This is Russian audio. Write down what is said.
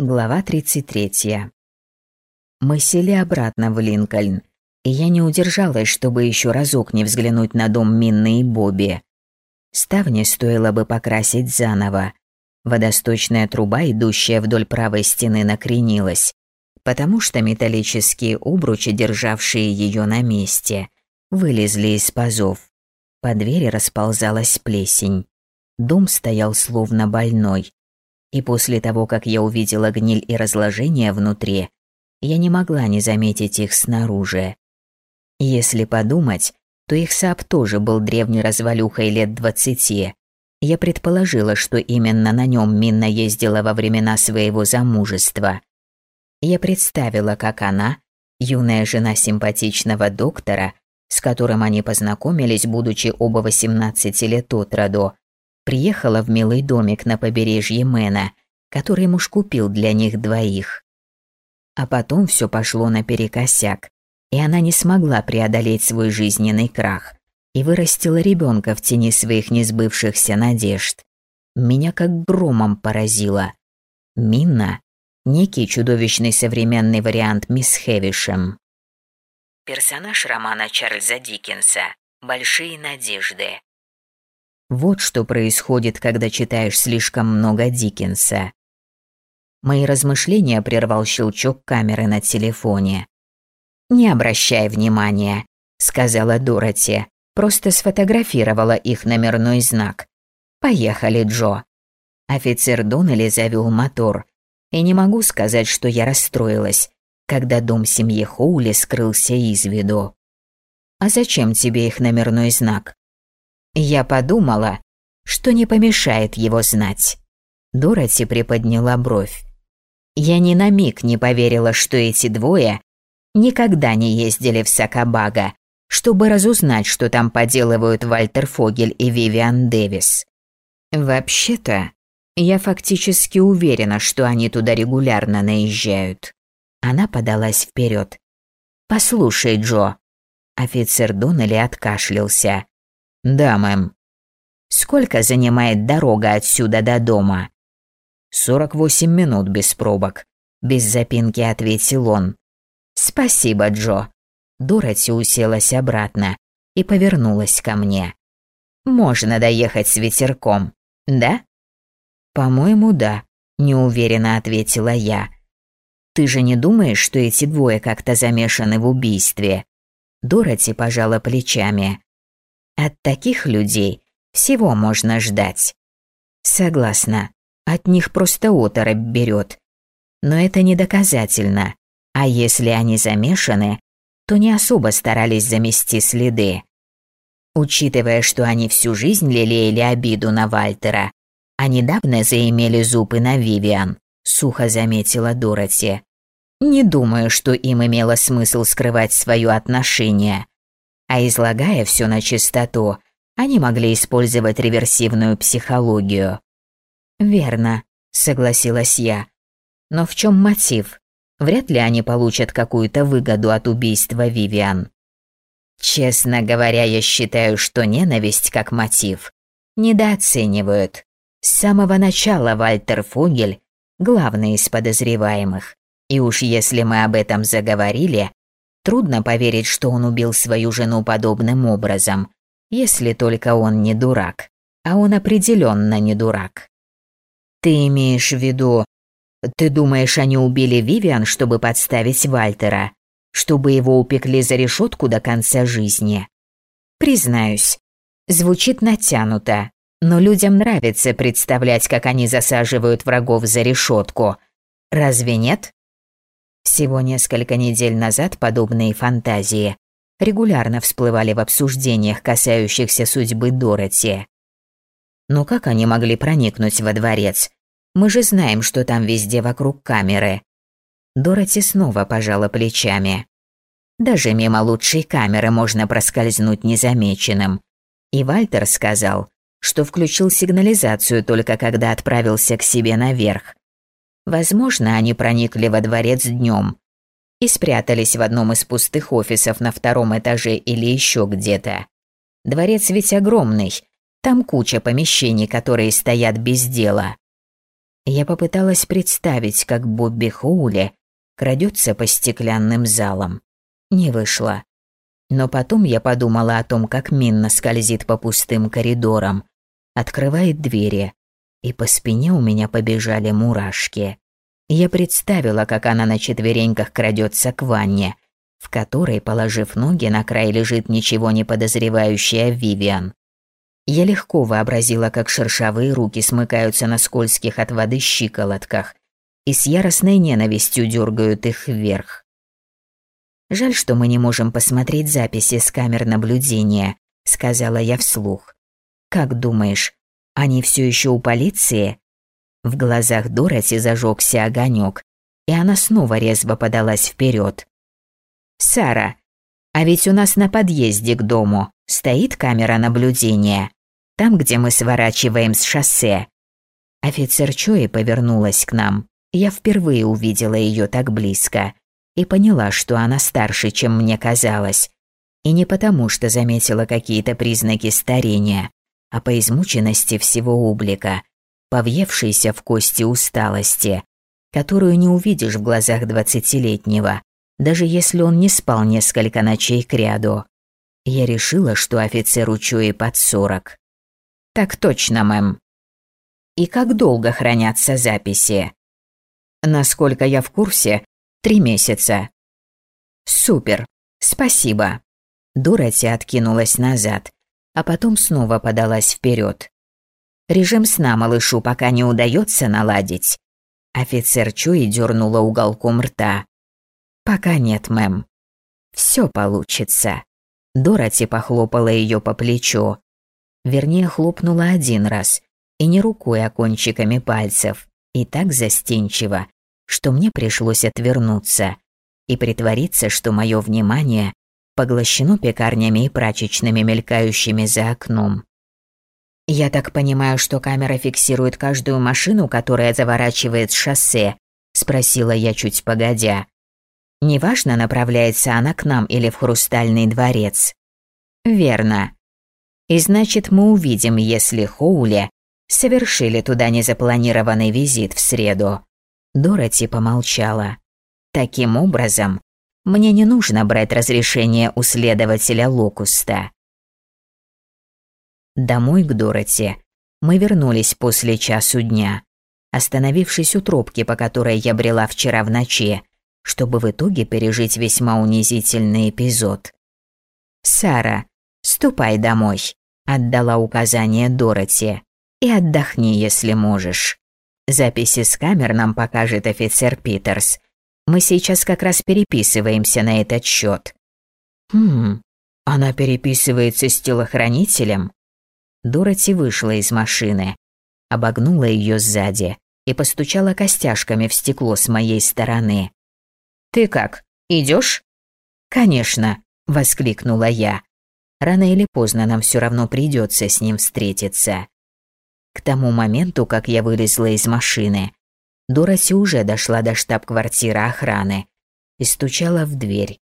Глава 33. Мы сели обратно в Линкольн, и я не удержалась, чтобы еще разок не взглянуть на дом Минны и Бобби. Ставни стоило бы покрасить заново. Водосточная труба, идущая вдоль правой стены, накренилась, потому что металлические обручи, державшие ее на месте, вылезли из пазов. По двери расползалась плесень. Дом стоял словно больной и после того, как я увидела гниль и разложение внутри, я не могла не заметить их снаружи. Если подумать, то их сап тоже был древней развалюхой лет двадцати. Я предположила, что именно на нем Минна ездила во времена своего замужества. Я представила, как она, юная жена симпатичного доктора, с которым они познакомились, будучи оба 18 лет от роду, приехала в милый домик на побережье Мэна, который муж купил для них двоих. А потом все пошло наперекосяк, и она не смогла преодолеть свой жизненный крах и вырастила ребенка в тени своих несбывшихся надежд. Меня как громом поразило. Минна – некий чудовищный современный вариант мисс Хевишем. Персонаж романа Чарльза Диккенса «Большие надежды», вот что происходит, когда читаешь слишком много Диккенса. Мои размышления прервал щелчок камеры на телефоне. «Не обращай внимания», — сказала Дороти. «Просто сфотографировала их номерной знак. Поехали, Джо». Офицер Доннелли завел мотор. И не могу сказать, что я расстроилась, когда дом семьи Хоули скрылся из виду. «А зачем тебе их номерной знак?» Я подумала, что не помешает его знать. Дороти приподняла бровь. Я ни на миг не поверила, что эти двое никогда не ездили в Сакабага, чтобы разузнать, что там поделывают Вальтер Фогель и Вивиан Дэвис. Вообще-то, я фактически уверена, что они туда регулярно наезжают. Она подалась вперед. «Послушай, Джо». Офицер Доннелли откашлялся. «Да, мэм». «Сколько занимает дорога отсюда до дома?» «Сорок восемь минут без пробок», – без запинки ответил он. «Спасибо, Джо». Дороти уселась обратно и повернулась ко мне. «Можно доехать с ветерком, да?» «По-моему, да», – неуверенно ответила я. «Ты же не думаешь, что эти двое как-то замешаны в убийстве?» Дороти пожала плечами. От таких людей всего можно ждать. Согласна, от них просто оторопь берет. Но это не доказательно. А если они замешаны, то не особо старались замести следы. Учитывая, что они всю жизнь лелеяли обиду на Вальтера, а недавно заимели зубы на Вивиан, сухо заметила Дороти. Не думаю, что им имело смысл скрывать свое отношение а излагая все на чистоту, они могли использовать реверсивную психологию. «Верно», — согласилась я. «Но в чем мотив? Вряд ли они получат какую-то выгоду от убийства Вивиан». «Честно говоря, я считаю, что ненависть как мотив недооценивают. С самого начала Вальтер Фогель – главный из подозреваемых. И уж если мы об этом заговорили, Трудно поверить, что он убил свою жену подобным образом, если только он не дурак. А он определенно не дурак. Ты имеешь в виду... Ты думаешь, они убили Вивиан, чтобы подставить Вальтера? Чтобы его упекли за решетку до конца жизни? Признаюсь, звучит натянуто, но людям нравится представлять, как они засаживают врагов за решетку. Разве нет? Всего несколько недель назад подобные фантазии регулярно всплывали в обсуждениях, касающихся судьбы Дороти. Но как они могли проникнуть во дворец? Мы же знаем, что там везде вокруг камеры. Дороти снова пожала плечами. Даже мимо лучшей камеры можно проскользнуть незамеченным. И Вальтер сказал, что включил сигнализацию только когда отправился к себе наверх. Возможно, они проникли во дворец днем и спрятались в одном из пустых офисов на втором этаже или еще где-то. Дворец ведь огромный, там куча помещений, которые стоят без дела. Я попыталась представить, как Бобби Хоули крадется по стеклянным залам. Не вышло. Но потом я подумала о том, как Минна скользит по пустым коридорам, открывает двери, и по спине у меня побежали мурашки. Я представила, как она на четвереньках крадется к ванне, в которой, положив ноги, на край лежит ничего не подозревающая Вивиан. Я легко вообразила, как шершавые руки смыкаются на скользких от воды щиколотках и с яростной ненавистью дергают их вверх. «Жаль, что мы не можем посмотреть записи с камер наблюдения», — сказала я вслух. «Как думаешь, они все еще у полиции?» В глазах Дороти зажегся огонек, и она снова резво подалась вперед. «Сара, а ведь у нас на подъезде к дому стоит камера наблюдения. Там, где мы сворачиваем с шоссе. Офицер Чои повернулась к нам. Я впервые увидела ее так близко и поняла, что она старше, чем мне казалось. И не потому, что заметила какие-то признаки старения, а по измученности всего облика, повъевшейся в кости усталости, которую не увидишь в глазах двадцатилетнего, даже если он не спал несколько ночей кряду. Я решила, что офицеру Чуи под сорок. Так точно, мэм. И как долго хранятся записи? Насколько я в курсе, три месяца. Супер, спасибо. Дороти откинулась назад, а потом снова подалась вперед. Режим сна малышу пока не удается наладить. Офицер Чуи дернула уголком рта. Пока нет, мэм. Все получится. Дороти похлопала ее по плечу. Вернее, хлопнула один раз, и не рукой, а кончиками пальцев, и так застенчиво, что мне пришлось отвернуться и притвориться, что мое внимание поглощено пекарнями и прачечными, мелькающими за окном. «Я так понимаю, что камера фиксирует каждую машину, которая заворачивает с шоссе?» – спросила я чуть погодя. «Неважно, направляется она к нам или в Хрустальный дворец». «Верно. И значит, мы увидим, если Хоули совершили туда незапланированный визит в среду. Дороти помолчала. Таким образом, мне не нужно брать разрешение у следователя Локуста. Домой к Дороти мы вернулись после часу дня, остановившись у тропки, по которой я брела вчера в ночи, чтобы в итоге пережить весьма унизительный эпизод. «Сара, «Ступай домой», – отдала указание Дороти. «И отдохни, если можешь. Записи с камер нам покажет офицер Питерс. Мы сейчас как раз переписываемся на этот счет». «Хм, она переписывается с телохранителем?» Дороти вышла из машины, обогнула ее сзади и постучала костяшками в стекло с моей стороны. «Ты как, идешь? «Конечно», – воскликнула я. Рано или поздно нам все равно придется с ним встретиться. К тому моменту, как я вылезла из машины, Дороси уже дошла до штаб-квартиры охраны и стучала в дверь.